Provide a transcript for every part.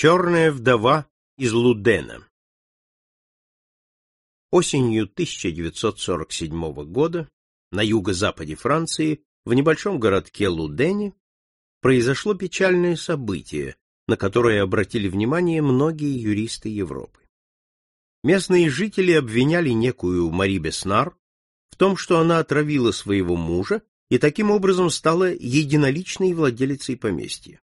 Черная вдова из Лудена Осенью 1947 года на юго-западе Франции, в небольшом городке Лудене, произошло печальное событие, на которое обратили внимание многие юристы Европы. Местные жители обвиняли некую Мари Беснар в том, что она отравила своего мужа и таким образом стала единоличной владелицей поместья.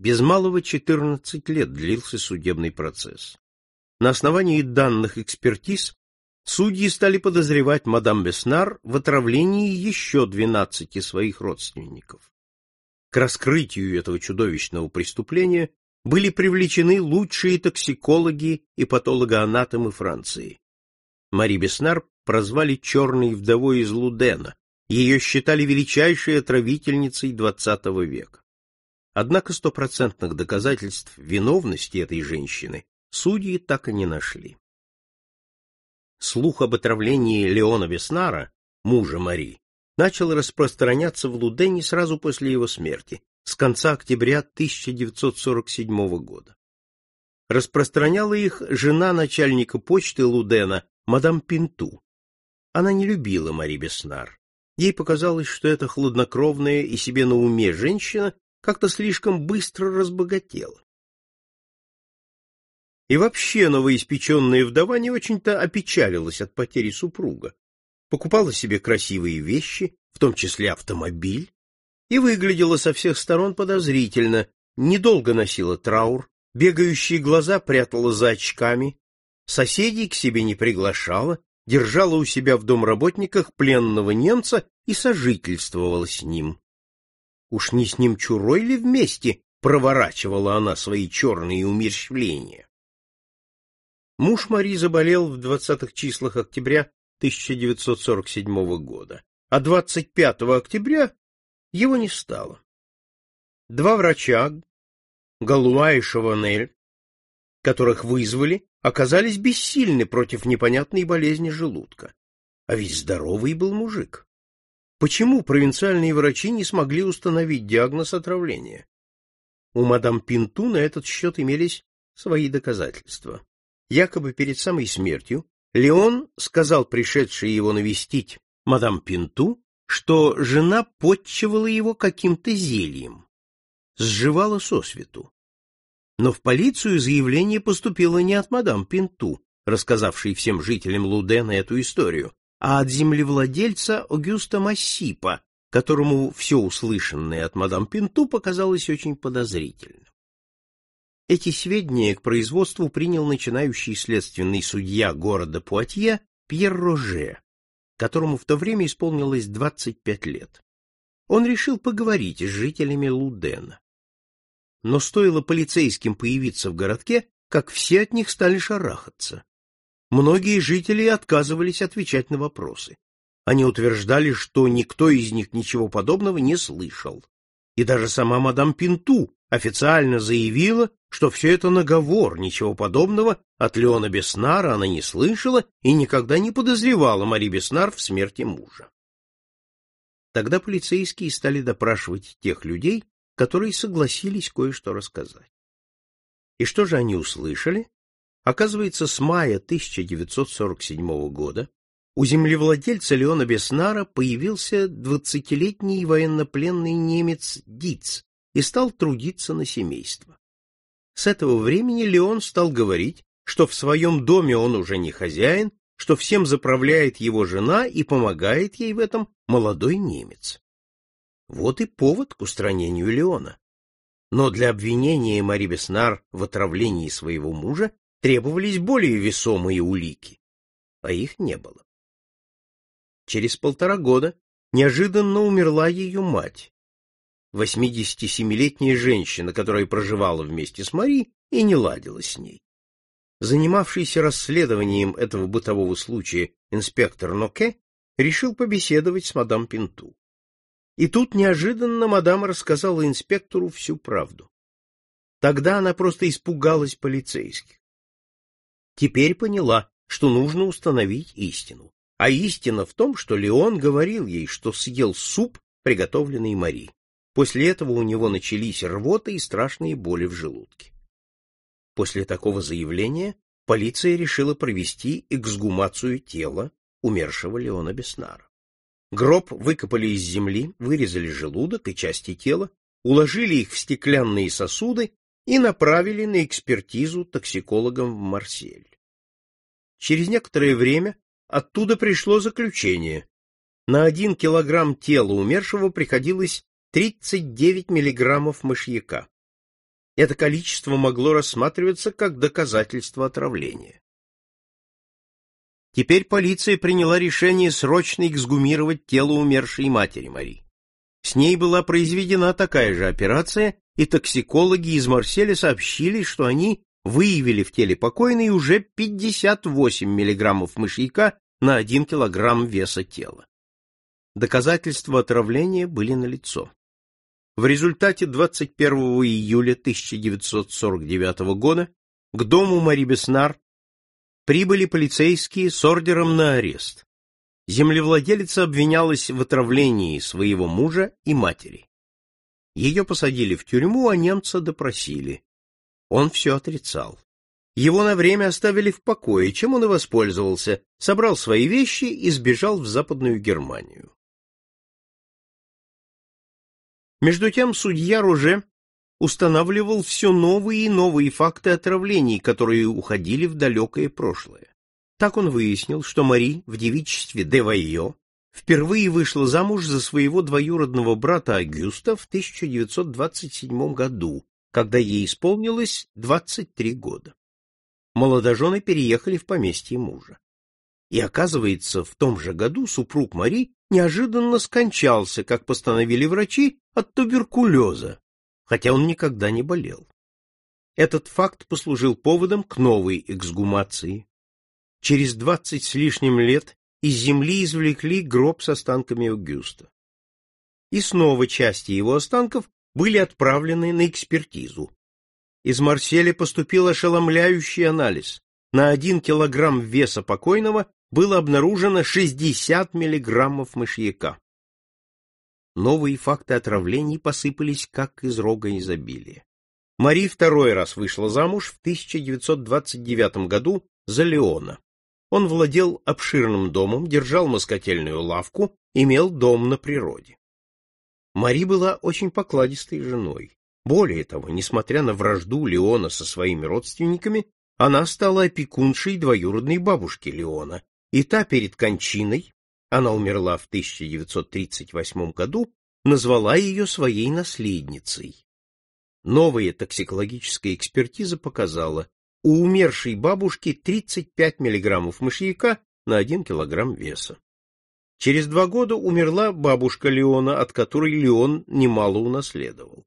Без малого 14 лет длился судебный процесс. На основании данных экспертиз судьи стали подозревать мадам Беснар в отравлении еще 12 своих родственников. К раскрытию этого чудовищного преступления были привлечены лучшие токсикологи и патологоанатомы Франции. Мари Беснар прозвали «черной вдовой из Лудена», ее считали величайшей отравительницей XX века. Однако стопроцентных доказательств виновности этой женщины судьи так и не нашли. Слух об отравлении Леона Беснара, мужа Мари, начал распространяться в Лудене сразу после его смерти, с конца октября 1947 года. Распространяла их жена начальника почты Лудена, мадам Пинту. Она не любила Мари Беснар. Ей показалось, что эта хладнокровная и себе на уме женщина как-то слишком быстро разбогатела. И вообще новоиспеченная вдова не очень-то опечалилась от потери супруга. Покупала себе красивые вещи, в том числе автомобиль, и выглядела со всех сторон подозрительно, недолго носила траур, бегающие глаза прятала за очками, соседей к себе не приглашала, держала у себя в домработниках пленного немца и сожительствовала с ним. Уж не с ним чурой ли вместе проворачивала она свои черные умерщвления? Муж Мари заболел в двадцатых числах октября 1947 года, а 25 октября его не стало. Два врача, Галуа и Шаванель, которых вызвали, оказались бессильны против непонятной болезни желудка. А ведь здоровый был мужик. Почему провинциальные врачи не смогли установить диагноз отравления? У мадам Пинту на этот счет имелись свои доказательства. Якобы перед самой смертью Леон сказал пришедшей его навестить мадам Пинту, что жена подчивала его каким-то зельем, сживала сосвету. Но в полицию заявление поступило не от мадам Пинту, рассказавшей всем жителям Лудена эту историю, а от землевладельца Огюста Массипа, которому все услышанное от мадам Пинту показалось очень подозрительным. Эти сведения к производству принял начинающий следственный судья города Пуатье Пьер Роже, которому в то время исполнилось 25 лет. Он решил поговорить с жителями Лудена. Но стоило полицейским появиться в городке, как все от них стали шарахаться. Многие жители отказывались отвечать на вопросы. Они утверждали, что никто из них ничего подобного не слышал. И даже сама мадам Пинту официально заявила, что все это наговор, ничего подобного от Леона Беснара она не слышала и никогда не подозревала Мари Беснар в смерти мужа. Тогда полицейские стали допрашивать тех людей, которые согласились кое-что рассказать. И что же они услышали? Оказывается, с мая 1947 года у землевладельца Леона Беснара появился двадцатилетний военнопленный немец Диц, и стал трудиться на семейство. С этого времени Леон стал говорить, что в своем доме он уже не хозяин, что всем заправляет его жена и помогает ей в этом молодой немец. Вот и повод к устранению Леона. Но для обвинения Мари Беснар в отравлении своего мужа требовались более весомые улики, а их не было. Через полтора года неожиданно умерла ее мать, 87-летняя женщина, которая проживала вместе с Мари и не ладила с ней. Занимавшийся расследованием этого бытового случая инспектор Ноке решил побеседовать с мадам Пинту. И тут неожиданно мадам рассказала инспектору всю правду. Тогда она просто испугалась полицейских. Теперь поняла, что нужно установить истину. А истина в том, что Леон говорил ей, что съел суп, приготовленный Мари. После этого у него начались рвота и страшные боли в желудке. После такого заявления полиция решила провести эксгумацию тела умершего Леона Беснара. Гроб выкопали из земли, вырезали желудок и части тела, уложили их в стеклянные сосуды и направили на экспертизу токсикологам в Марсель. Через некоторое время оттуда пришло заключение. На один килограмм тела умершего приходилось 39 миллиграммов мышьяка. Это количество могло рассматриваться как доказательство отравления. Теперь полиция приняла решение срочно эксгумировать тело умершей матери Мари. С ней была произведена такая же операция, и токсикологи из Марселя сообщили, что они выявили в теле покойной уже 58 миллиграммов мышьяка на 1 килограмм веса тела. Доказательства отравления были налицо. В результате 21 июля 1949 года к дому Мари Беснар прибыли полицейские с ордером на арест. Землевладелица обвинялась в отравлении своего мужа и матери. Ее посадили в тюрьму, а немца допросили. Он все отрицал. Его на время оставили в покое, чем он и воспользовался, собрал свои вещи и сбежал в Западную Германию. Между тем судья Руже устанавливал все новые и новые факты отравлений, которые уходили в далекое прошлое. Так он выяснил, что Мари в девичестве де Вайо впервые вышла замуж за своего двоюродного брата Агюста в 1927 году, когда ей исполнилось 23 года. Молодожены переехали в поместье мужа. И оказывается, в том же году супруг Мари неожиданно скончался, как постановили врачи, от туберкулеза, хотя он никогда не болел. Этот факт послужил поводом к новой эксгумации. Через двадцать с лишним лет из земли извлекли гроб с останками Аугюста. И снова части его останков были отправлены на экспертизу. Из Марселя поступил ошеломляющий анализ. На один килограмм веса покойного было обнаружено 60 миллиграммов мышьяка. Новые факты отравлений посыпались как из рога изобилия. Мари второй раз вышла замуж в 1929 году за Леона. Он владел обширным домом, держал москательную лавку, имел дом на природе. Мари была очень покладистой женой. Более того, несмотря на вражду Леона со своими родственниками, она стала опекуншей двоюродной бабушки Леона, и та перед кончиной, она умерла в 1938 году, назвала ее своей наследницей. Новая токсикологическая экспертиза показала, у умершей бабушки 35 миллиграммов мышьяка на 1 килограмм веса. Через два года умерла бабушка Леона, от которой Леон немало унаследовал.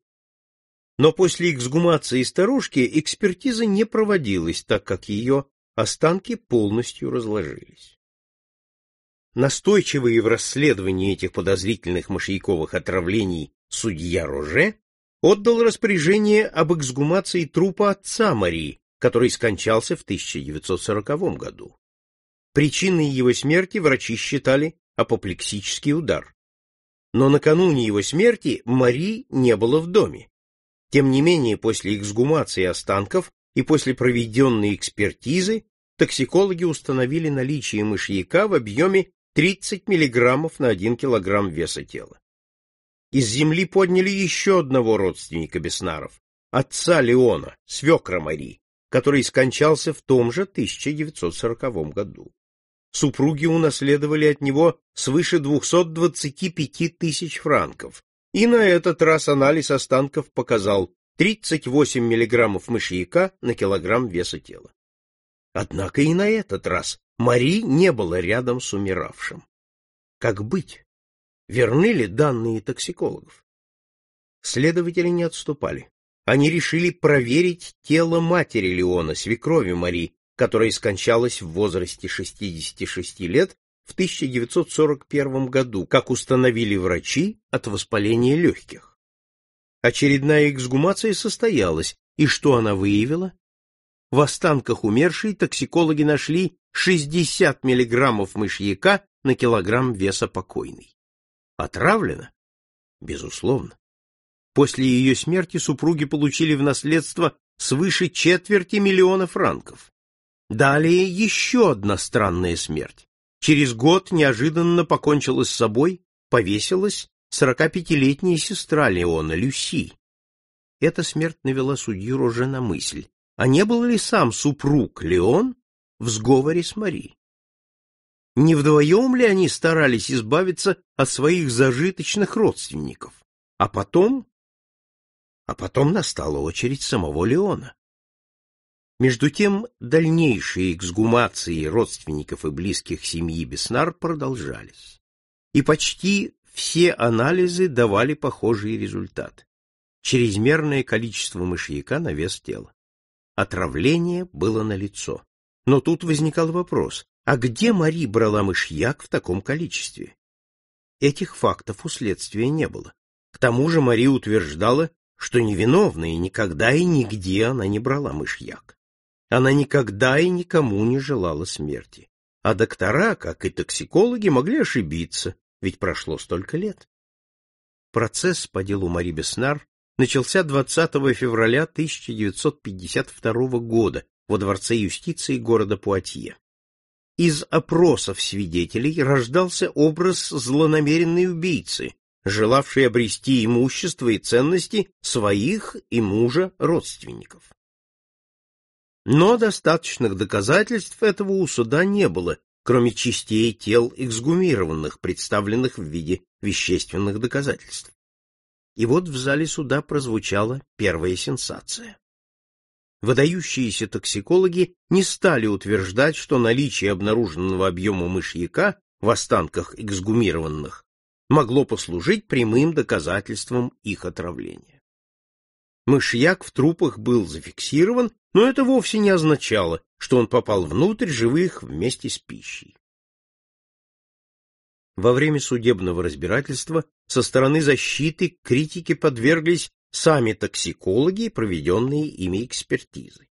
Но после эксгумации старушки экспертиза не проводилась, так как ее останки полностью разложились. Настойчивые в расследовании этих подозрительных мышьяковых отравлений судья Роже отдал распоряжение об эксгумации трупа отца Марии, который скончался в 1940 году. Причиной его смерти врачи считали апоплексический удар. Но накануне его смерти Мари не было в доме. Тем не менее, после эксгумации останков и после проведенной экспертизы токсикологи установили наличие мышьяка в объеме 30 миллиграммов на 1 килограмм веса тела. Из земли подняли еще одного родственника Беснаров, отца Леона, свекра Мари, который скончался в том же 1940 году. Супруги унаследовали от него свыше 225 тысяч франков, и на этот раз анализ останков показал 38 миллиграммов мышьяка на килограмм веса тела. Однако и на этот раз Мари не было рядом с умиравшим. Как быть? Верны ли данные токсикологов? Следователи не отступали. Они решили проверить тело матери Леона, свекрови Мари, которая скончалась в возрасте 66 лет в 1941 году, как установили врачи, от воспаления легких. Очередная эксгумация состоялась, и что она выявила? В останках умершей токсикологи нашли 60 миллиграммов мышьяка на килограмм веса покойной. Отравлена? Безусловно. После ее смерти супруги получили в наследство свыше четверти миллиона франков. Далее еще одна странная смерть. Через год неожиданно покончила с собой, повесилась 45-летняя сестра Леона, Люси. Эта смерть навела судью Роже на мысль, а не был ли сам супруг Леон в сговоре с Мари? Не вдвоем ли они старались избавиться от своих зажиточных родственников? А потом... А потом настала очередь самого Леона. Между тем, дальнейшие эксгумации родственников и близких семьи Беснар продолжались. И почти все анализы давали похожий результат. Чрезмерное количество мышьяка на вес тела. Отравление было налицо. Но тут возникал вопрос, а где Мари брала мышьяк в таком количестве? Этих фактов у следствия не было. К тому же Мари утверждала, что невиновна и никогда и нигде она не брала мышьяк. Она никогда и никому не желала смерти. А доктора, как и токсикологи, могли ошибиться, ведь прошло столько лет. Процесс по делу Мари Беснар начался 20 февраля 1952 года во Дворце юстиции города Пуатье. Из опросов свидетелей рождался образ злонамеренной убийцы, желавшей обрести имущество и ценности своих и мужа родственников. Но достаточных доказательств этого у суда не было, кроме частей тел эксгумированных, представленных в виде вещественных доказательств. И вот в зале суда прозвучала первая сенсация. Выдающиеся токсикологи не стали утверждать, что наличие обнаруженного объема мышьяка в останках эксгумированных могло послужить прямым доказательством их отравления. Мышьяк в трупах был зафиксирован, но это вовсе не означало, что он попал внутрь живых вместе с пищей. Во время судебного разбирательства со стороны защиты критике подверглись сами токсикологи проведенные ими экспертизы.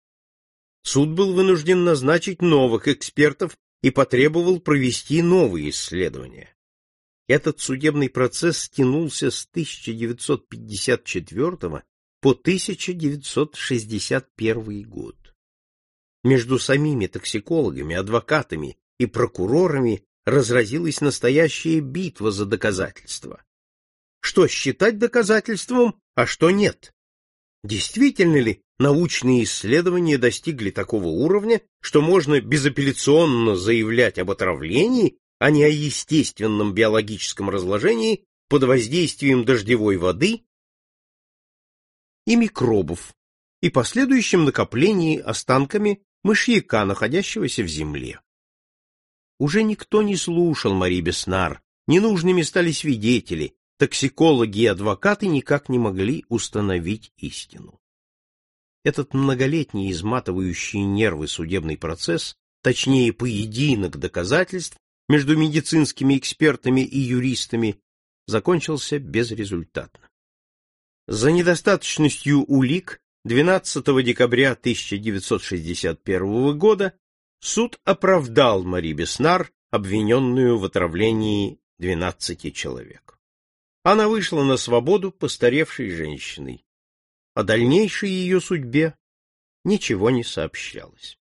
Суд был вынужден назначить новых экспертов и потребовал провести новые исследования. Этот судебный процесс тянулся с 1954 по 1961 год. Между самими токсикологами, адвокатами и прокурорами разразилась настоящая битва за доказательства. Что считать доказательством, а что нет? Действительно ли научные исследования достигли такого уровня, что можно безапелляционно заявлять об отравлении, а не о естественном биологическом разложении под воздействием дождевой воды и микробов и последующем накоплении останками мышьяка, находящегося в земле. Уже никто не слушал Мари Беснар, ненужными стали свидетели, токсикологи и адвокаты никак не могли установить истину. Этот многолетний изматывающий нервы судебный процесс, точнее поединок доказательств между медицинскими экспертами и юристами, закончился безрезультатно. За недостаточностью улик 12 декабря 1961 года суд оправдал Мари Беснар, обвиненную в отравлении 12 человек. Она вышла на свободу постаревшей женщиной. О дальнейшей ее судьбе ничего не сообщалось.